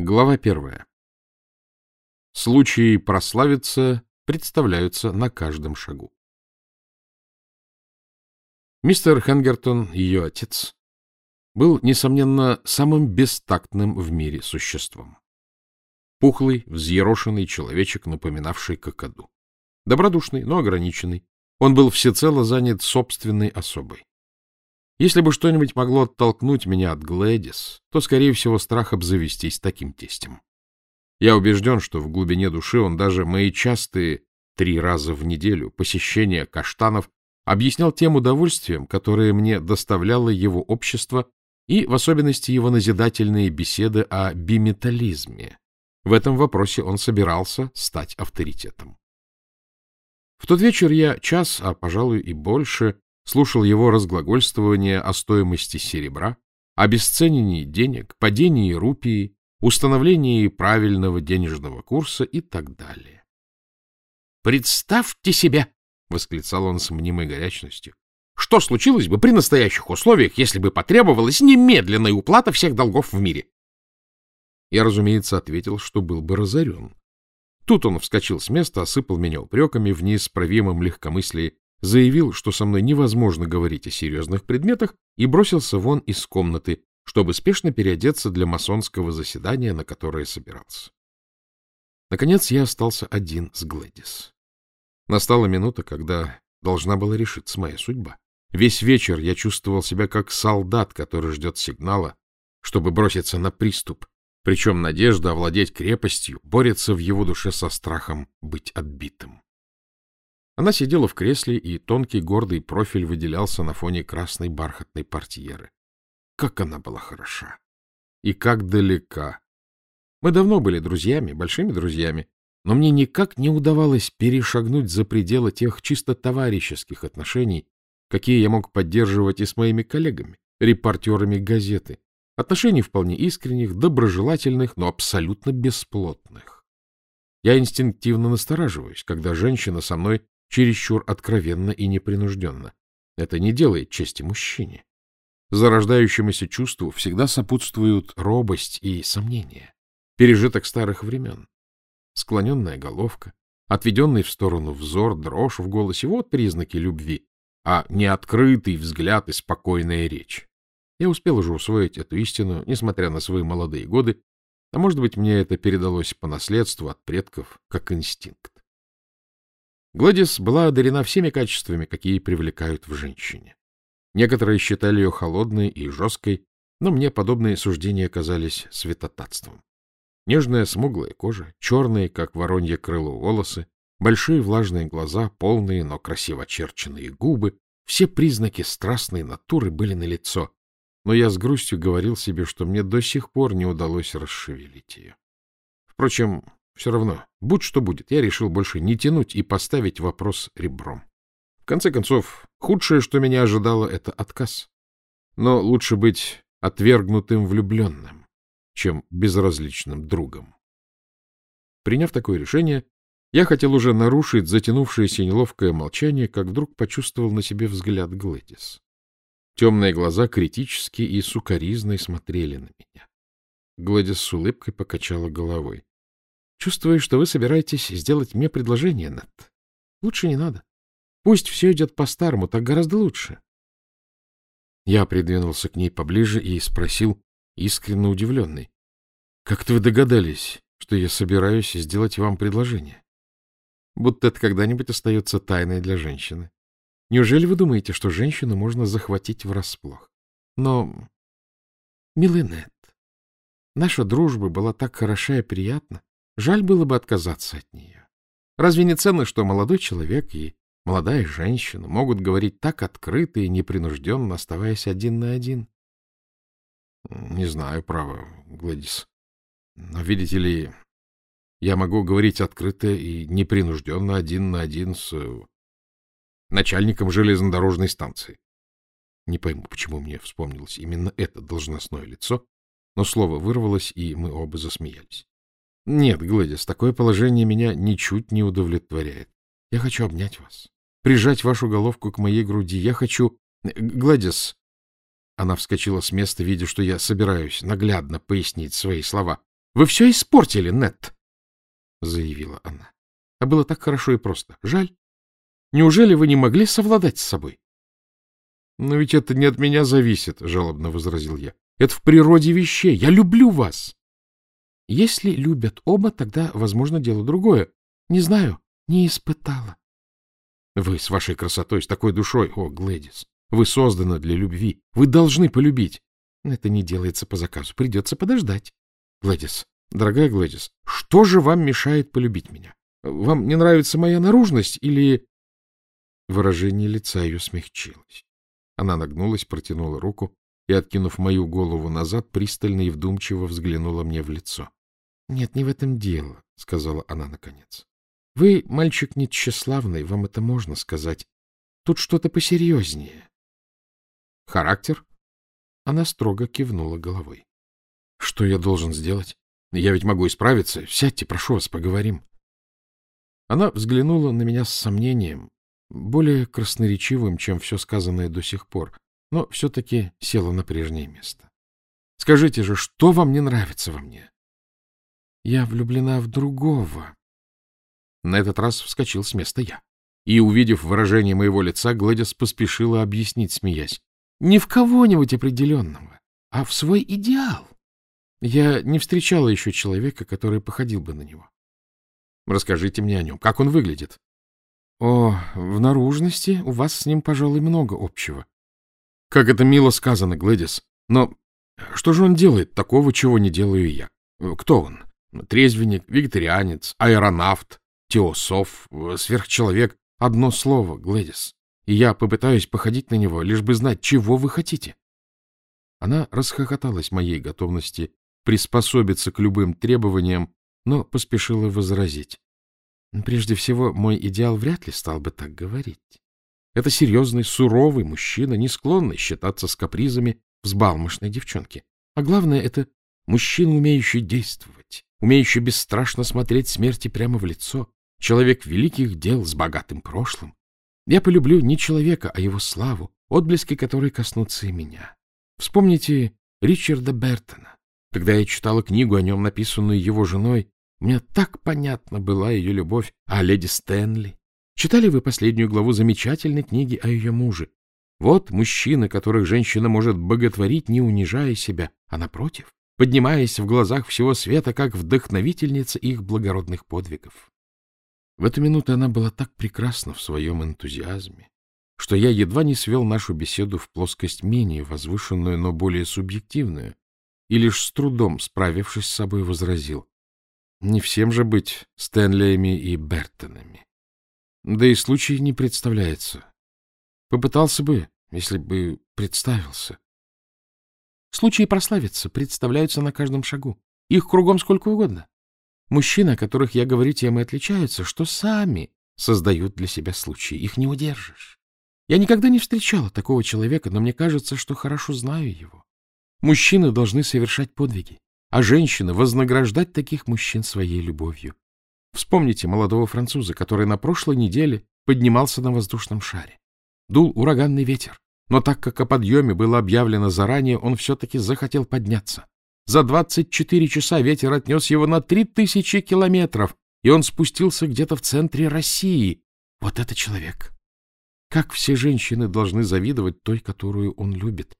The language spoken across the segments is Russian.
Глава первая. Случаи прославиться представляются на каждом шагу. Мистер Хенгертон, ее отец, был, несомненно, самым бестактным в мире существом. Пухлый, взъерошенный человечек, напоминавший кокоду. Добродушный, но ограниченный. Он был всецело занят собственной особой. Если бы что-нибудь могло оттолкнуть меня от Глэдис, то, скорее всего, страх обзавестись таким тестем. Я убежден, что в глубине души он даже мои частые три раза в неделю посещения каштанов объяснял тем удовольствием, которое мне доставляло его общество и, в особенности, его назидательные беседы о биметализме. В этом вопросе он собирался стать авторитетом. В тот вечер я час, а, пожалуй, и больше, слушал его разглагольствование о стоимости серебра, обесценении денег, падении рупии, установлении правильного денежного курса и так далее. «Представьте себе!» — восклицал он с мнимой горячностью. «Что случилось бы при настоящих условиях, если бы потребовалась немедленная уплата всех долгов в мире?» Я, разумеется, ответил, что был бы разорен. Тут он вскочил с места, осыпал меня упреками в неисправимом легкомыслии заявил, что со мной невозможно говорить о серьезных предметах, и бросился вон из комнаты, чтобы спешно переодеться для масонского заседания, на которое собирался. Наконец я остался один с Глэдис. Настала минута, когда должна была решиться моя судьба. Весь вечер я чувствовал себя как солдат, который ждет сигнала, чтобы броситься на приступ, причем надежда овладеть крепостью борется в его душе со страхом быть отбитым. Она сидела в кресле, и тонкий гордый профиль выделялся на фоне красной бархатной портьеры. Как она была хороша! И как далека! Мы давно были друзьями, большими друзьями, но мне никак не удавалось перешагнуть за пределы тех чисто товарищеских отношений, какие я мог поддерживать и с моими коллегами, репортерами газеты, отношений вполне искренних, доброжелательных, но абсолютно бесплотных. Я инстинктивно настораживаюсь, когда женщина со мной чересчур откровенно и непринужденно. Это не делает чести мужчине. Зарождающемуся чувству всегда сопутствуют робость и сомнения, пережиток старых времен. Склоненная головка, отведенный в сторону взор, дрожь в голосе — вот признаки любви, а не открытый взгляд и спокойная речь. Я успел уже усвоить эту истину, несмотря на свои молодые годы, а может быть, мне это передалось по наследству от предков, как инстинкт. Гладис была одарена всеми качествами, какие привлекают в женщине. Некоторые считали ее холодной и жесткой, но мне подобные суждения казались святотатством. Нежная смуглая кожа, черные, как воронье крыло, волосы, большие влажные глаза, полные, но красиво очерченные губы — все признаки страстной натуры были налицо, но я с грустью говорил себе, что мне до сих пор не удалось расшевелить ее. Впрочем, все равно, будь что будет, я решил больше не тянуть и поставить вопрос ребром. В конце концов, худшее, что меня ожидало, — это отказ. Но лучше быть отвергнутым влюбленным, чем безразличным другом. Приняв такое решение, я хотел уже нарушить затянувшееся неловкое молчание, как вдруг почувствовал на себе взгляд Глэдис. Темные глаза критически и сукоризной смотрели на меня. Гладис с улыбкой покачала головой. Чувствую, что вы собираетесь сделать мне предложение, Нат. Лучше не надо. Пусть все идет по-старому, так гораздо лучше. Я придвинулся к ней поближе и спросил, искренне удивленный. — Как-то вы догадались, что я собираюсь сделать вам предложение? Будто это когда-нибудь остается тайной для женщины. Неужели вы думаете, что женщину можно захватить врасплох? Но, милый Нет, наша дружба была так хороша и приятна, Жаль было бы отказаться от нее. Разве не ценно, что молодой человек и молодая женщина могут говорить так открыто и непринужденно, оставаясь один на один? — Не знаю, право, Гладис. Но, видите ли, я могу говорить открыто и непринужденно один на один с э, начальником железнодорожной станции. Не пойму, почему мне вспомнилось именно это должностное лицо, но слово вырвалось, и мы оба засмеялись. Нет, Гладис, такое положение меня ничуть не удовлетворяет. Я хочу обнять вас, прижать вашу головку к моей груди. Я хочу... Гладис... Она вскочила с места, видя, что я собираюсь наглядно пояснить свои слова. Вы все испортили, Нет, — заявила она. А было так хорошо и просто. Жаль. Неужели вы не могли совладать с собой? — Но ведь это не от меня зависит, — жалобно возразил я. — Это в природе вещей. Я люблю вас. Если любят оба, тогда, возможно, дело другое. Не знаю, не испытала. Вы с вашей красотой, с такой душой, о, Глэдис, вы созданы для любви. Вы должны полюбить. Это не делается по заказу. Придется подождать. Глэдис, дорогая Глэдис, что же вам мешает полюбить меня? Вам не нравится моя наружность или... Выражение лица ее смягчилось. Она нагнулась, протянула руку и, откинув мою голову назад, пристально и вдумчиво взглянула мне в лицо. — Нет, не в этом дело, — сказала она наконец. — Вы, мальчик, не тщеславный, вам это можно сказать. Тут что-то посерьезнее. — Характер? Она строго кивнула головой. — Что я должен сделать? Я ведь могу исправиться. Сядьте, прошу вас, поговорим. Она взглянула на меня с сомнением, более красноречивым, чем все сказанное до сих пор, но все-таки села на прежнее место. — Скажите же, что вам не нравится во мне? Я влюблена в другого. На этот раз вскочил с места я. И, увидев выражение моего лица, Гладис поспешила объяснить, смеясь. Не в кого-нибудь определенного, а в свой идеал. Я не встречала еще человека, который походил бы на него. Расскажите мне о нем. Как он выглядит? О, в наружности у вас с ним, пожалуй, много общего. Как это мило сказано, Глэдис. Но что же он делает такого, чего не делаю я? Кто он? Трезвенник, вегетарианец, аэронавт, теософ, сверхчеловек. Одно слово, Глэдис. И я попытаюсь походить на него, лишь бы знать, чего вы хотите. Она расхохоталась моей готовности приспособиться к любым требованиям, но поспешила возразить. Прежде всего, мой идеал вряд ли стал бы так говорить. Это серьезный, суровый мужчина, не склонный считаться с капризами взбалмошной девчонки. А главное, это мужчина, умеющий действовать, умеющий бесстрашно смотреть смерти прямо в лицо, человек великих дел с богатым прошлым. Я полюблю не человека, а его славу, отблески которой коснутся и меня. Вспомните Ричарда Бертона. Когда я читала книгу о нем, написанную его женой, мне так понятна была ее любовь, а леди Стэнли. Читали вы последнюю главу замечательной книги о ее муже? Вот мужчины, которых женщина может боготворить, не унижая себя, а напротив, поднимаясь в глазах всего света, как вдохновительница их благородных подвигов. В эту минуту она была так прекрасна в своем энтузиазме, что я едва не свел нашу беседу в плоскость менее возвышенную, но более субъективную, и лишь с трудом, справившись с собой, возразил. Не всем же быть Стэнлиями и Бертонами. Да и случай не представляется. Попытался бы, если бы представился. Случаи прославиться представляются на каждом шагу. Их кругом сколько угодно. Мужчины, о которых я говорю, тем и отличаются, что сами создают для себя случаи. Их не удержишь. Я никогда не встречала такого человека, но мне кажется, что хорошо знаю его. Мужчины должны совершать подвиги, а женщины вознаграждать таких мужчин своей любовью. Вспомните молодого француза, который на прошлой неделе поднимался на воздушном шаре. Дул ураганный ветер, но так как о подъеме было объявлено заранее, он все-таки захотел подняться. За 24 часа ветер отнес его на 3000 километров, и он спустился где-то в центре России. Вот это человек! Как все женщины должны завидовать той, которую он любит.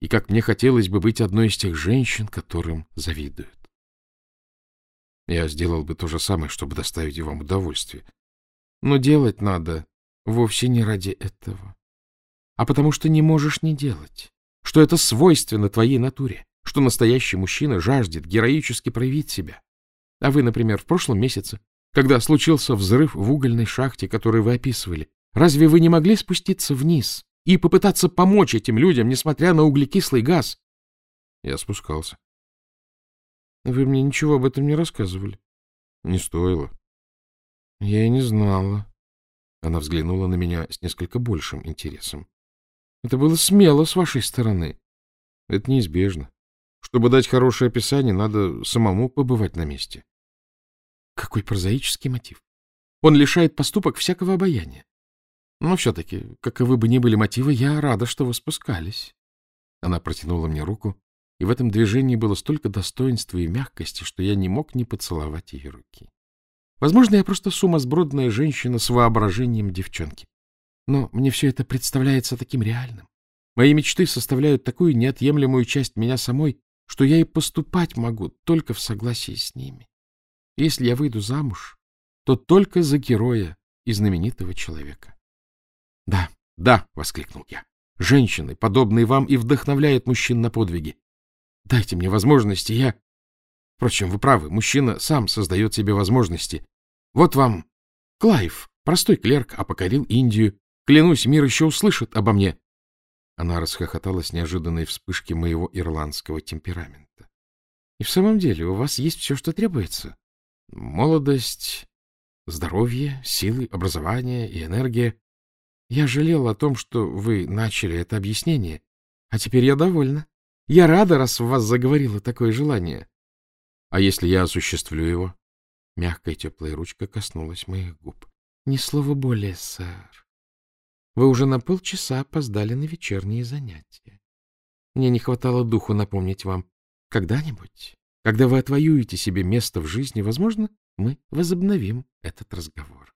И как мне хотелось бы быть одной из тех женщин, которым завидуют. Я сделал бы то же самое, чтобы доставить вам удовольствие. Но делать надо вовсе не ради этого, а потому что не можешь не делать, что это свойственно твоей натуре что настоящий мужчина жаждет героически проявить себя. А вы, например, в прошлом месяце, когда случился взрыв в угольной шахте, который вы описывали, разве вы не могли спуститься вниз и попытаться помочь этим людям, несмотря на углекислый газ? Я спускался. Вы мне ничего об этом не рассказывали. Не стоило. Я и не знала. Она взглянула на меня с несколько большим интересом. Это было смело с вашей стороны. Это неизбежно. Чтобы дать хорошее описание, надо самому побывать на месте. Какой прозаический мотив. Он лишает поступок всякого обаяния. Но все-таки, каковы бы ни были мотивы, я рада, что вы спускались. Она протянула мне руку, и в этом движении было столько достоинства и мягкости, что я не мог не поцеловать ее руки. Возможно, я просто сумасбродная женщина с воображением девчонки. Но мне все это представляется таким реальным. Мои мечты составляют такую неотъемлемую часть меня самой, что я и поступать могу только в согласии с ними. Если я выйду замуж, то только за героя и знаменитого человека. — Да, да, — воскликнул я. — Женщины, подобные вам, и вдохновляют мужчин на подвиги. Дайте мне возможности, я... Впрочем, вы правы, мужчина сам создает себе возможности. Вот вам Клайв, простой клерк, а покорил Индию. Клянусь, мир еще услышит обо мне. Она расхохоталась неожиданной вспышки моего ирландского темперамента. — И в самом деле у вас есть все, что требуется? Молодость, здоровье, силы, образование и энергия. Я жалел о том, что вы начали это объяснение, а теперь я довольна. Я рада, раз в вас заговорило такое желание. А если я осуществлю его? Мягкая теплая ручка коснулась моих губ. Ни слова более, сэр. Вы уже на полчаса опоздали на вечерние занятия. Мне не хватало духу напомнить вам. Когда-нибудь, когда вы отвоюете себе место в жизни, возможно, мы возобновим этот разговор.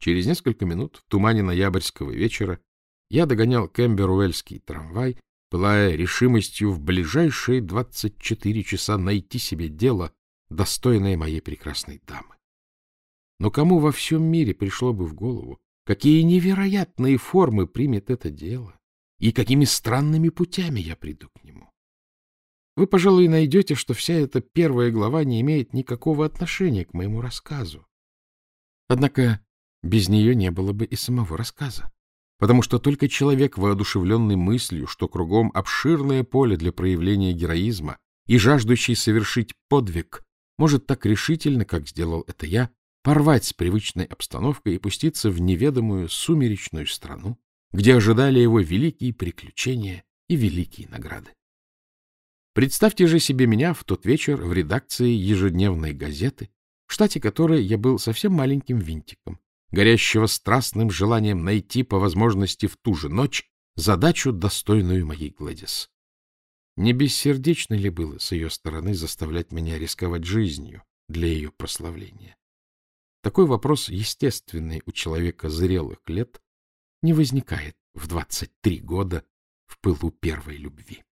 Через несколько минут в тумане ноябрьского вечера я догонял Кэмберуэльский трамвай пылая решимостью в ближайшие двадцать четыре часа найти себе дело, достойное моей прекрасной дамы. Но кому во всем мире пришло бы в голову, какие невероятные формы примет это дело и какими странными путями я приду к нему? Вы, пожалуй, найдете, что вся эта первая глава не имеет никакого отношения к моему рассказу. Однако без нее не было бы и самого рассказа потому что только человек, воодушевленный мыслью, что кругом обширное поле для проявления героизма и жаждущий совершить подвиг, может так решительно, как сделал это я, порвать с привычной обстановкой и пуститься в неведомую сумеречную страну, где ожидали его великие приключения и великие награды. Представьте же себе меня в тот вечер в редакции ежедневной газеты, в штате которой я был совсем маленьким винтиком, горящего страстным желанием найти по возможности в ту же ночь задачу, достойную моей Гладис. Не бессердечно ли было с ее стороны заставлять меня рисковать жизнью для ее прославления? Такой вопрос, естественный у человека зрелых лет, не возникает в 23 года в пылу первой любви.